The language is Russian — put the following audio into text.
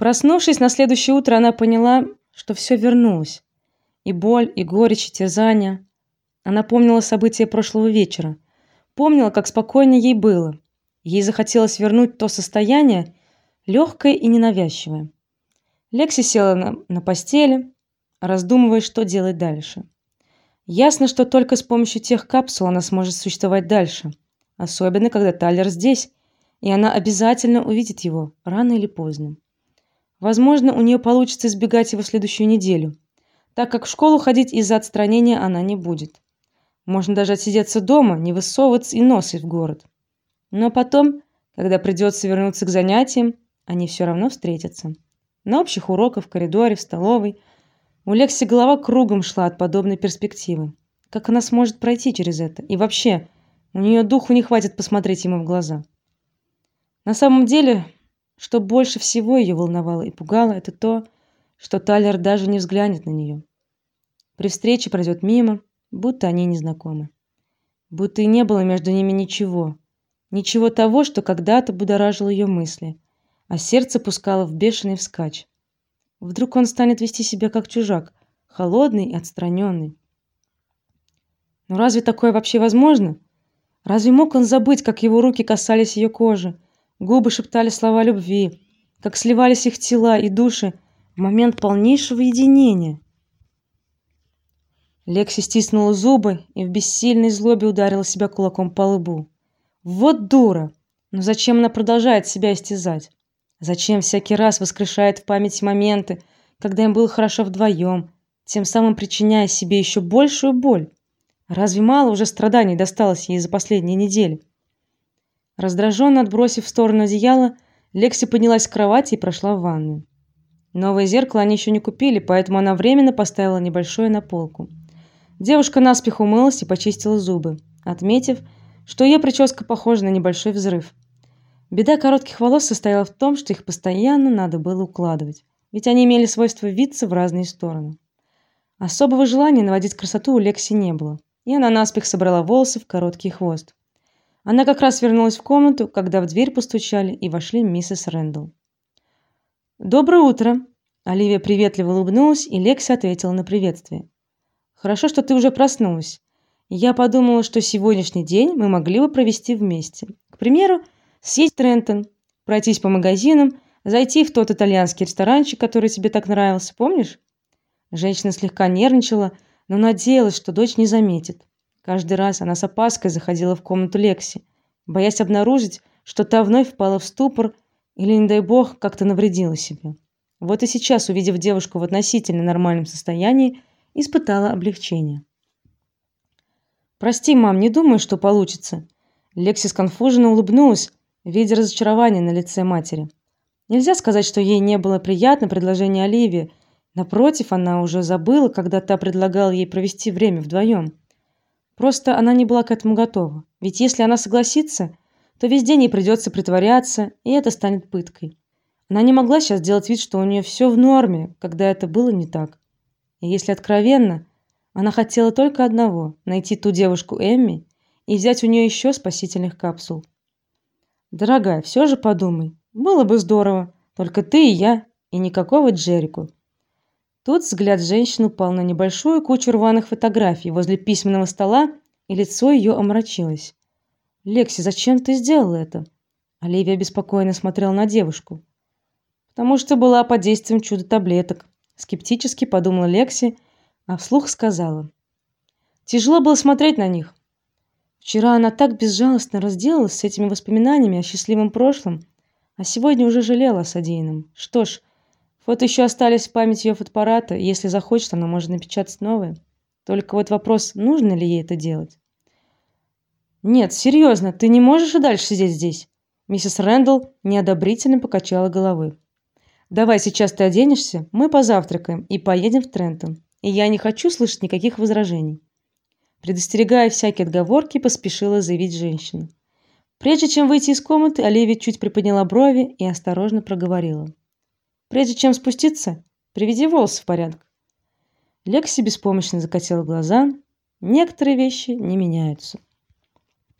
Проснувшись на следующее утро, она поняла, что все вернулось. И боль, и горечь, и терзание. Она помнила события прошлого вечера, помнила, как спокойно ей было. Ей захотелось вернуть то состояние, легкое и ненавязчивое. Лекси села на, на постели, раздумывая, что делать дальше. Ясно, что только с помощью тех капсул она сможет существовать дальше, особенно когда Тайлер здесь, и она обязательно увидит его рано или поздно. Возможно, у нее получится избегать его следующую неделю, так как в школу ходить из-за отстранения она не будет. Можно даже отсидеться дома, не высовываться и носа в город. Но потом, когда придется вернуться к занятиям, они все равно встретятся. На общих уроках, в коридоре, в столовой. У Лекси голова кругом шла от подобной перспективы. Как она сможет пройти через это? И вообще, у нее духу не хватит посмотреть ему в глаза. На самом деле, что больше всего ее волновало и пугало, это то, что Тайлер даже не взглянет на нее. При встрече пройдет мимо, будто они не знакомы. Будто и не было между ними ничего, ничего того, что когда-то будоражило ее мысли, а сердце пускало в бешеный вскачь. Вдруг он станет вести себя как чужак, холодный и отстраненный. Но разве такое вообще возможно? Разве мог он забыть, как его руки касались ее кожи, губы шептали слова любви, как сливались их тела и души в момент полнейшего единения? Лекси стиснула зубы и в бессильной злобе ударила себя кулаком по лбу. Вот дура. Но зачем она продолжает себя истязать? Зачем всякий раз воскрешает в памяти моменты, когда им было хорошо вдвоем, тем самым причиняя себе еще большую боль? Разве мало уже страданий досталось ей за последние недели? Раздраженно отбросив в сторону одеяло, Лекси поднялась с кровати и прошла в ванную. Новое зеркало они еще не купили, поэтому она временно поставила небольшое на полку. Девушка наспех умылась и почистила зубы, отметив, что ее прическа похожа на небольшой взрыв. Беда коротких волос состояла в том, что их постоянно надо было укладывать, ведь они имели свойство виться в разные стороны. Особого желания наводить красоту у Лекси не было, и она наспех собрала волосы в короткий хвост. Она как раз вернулась в комнату, когда в дверь постучали и вошли миссис Рэндалл. Доброе утро. Оливия приветливо улыбнулась, и Лекси ответила на приветствие. Хорошо, что ты уже проснулась. Я подумала, что сегодняшний день мы могли бы провести вместе. К примеру, съесть Трентон, пройтись по магазинам, зайти в тот итальянский ресторанчик, который тебе так нравился, помнишь? Женщина слегка нервничала, но надеялась, что дочь не заметит. Каждый раз она с опаской заходила в комнату Лекси, боясь обнаружить, что та вновь впала в ступор или, не дай бог, как-то навредила себе. Вот и сейчас, увидев девушку в относительно нормальном состоянии, испытала облегчение. Прости, мам, не думаю, что получится. Лекси сконфуженно улыбнулась, видя разочарование на лице матери. Нельзя сказать, что ей не было приятно предложение Оливии. Напротив, она уже забыла, когда та предлагала ей провести время вдвоем. Просто она не была к этому готова. Ведь если она согласится, то весь день ей придется притворяться, и это станет пыткой. Она не могла сейчас делать вид, что у нее все в норме, когда это было не так. И если откровенно, она хотела только одного найти ту девушку Эмми и взять у нее еще спасительных капсул. Дорогая, все же подумай. Было бы здорово, только ты и я, и никакого Джерику. Тут взгляд женщины упал на небольшую кучу рваных фотографий возле письменного стола, и лицо ее омрачилось. Лекси, зачем ты сделала это? Оливия беспокойно смотрела на девушку. Потому что была под действием чудо-таблеток скептически подумала Лекси, а вслух сказала: Тяжело было смотреть на них. Вчера она так безжалостно разделалась с этими воспоминаниями о счастливом прошлом, а сегодня уже жалела о содеянном. Что ж, фото еще остались в памяти ее фотоаппарата, если захочет, она может напечатать новые. Только вот вопрос, нужно ли ей это делать. Нет, серьезно, ты не можешь и дальше сидеть здесь. Миссис Рэндалл неодобрительно покачала головой. Давай сейчас ты оденешься, мы позавтракаем и поедем в Трентон. И я не хочу слышать никаких возражений. Предостерегая всякие отговорки, поспешила заявить женщина. Прежде чем выйти из комнаты, Оливия чуть приподняла брови и осторожно проговорила: "Прежде чем спуститься, приведи волосы в порядок". Лекси беспомощно закатила глаза. Некоторые вещи не меняются.